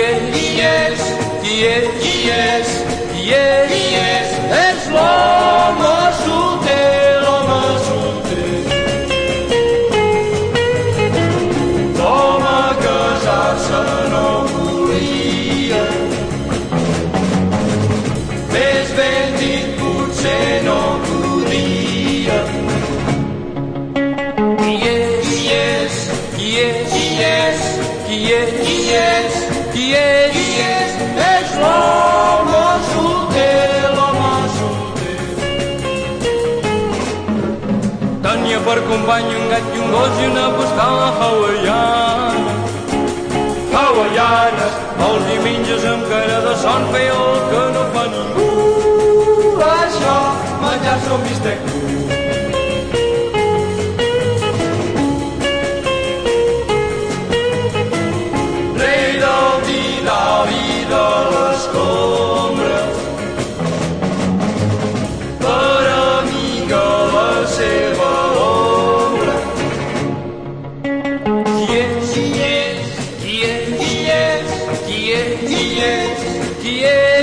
Yes, yes, yes, yes, yes, yes. és l'home solter, l'home solter. L'home casar-se no volia. Més ben dit potser no podia. Yes, és, yes, és, yes, és, qui és? Qui és? És l'home solter, l'home solter. Tenia per company un gat i un gos i una postal hawaiana. Hawaianes, els diumenges amb cara de son feia el que no fa ningú. Això, menjar-se un bistec dur. qui est, qui